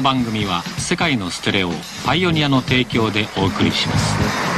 この番組は世界のステレオパイオニアの提供でお送りします。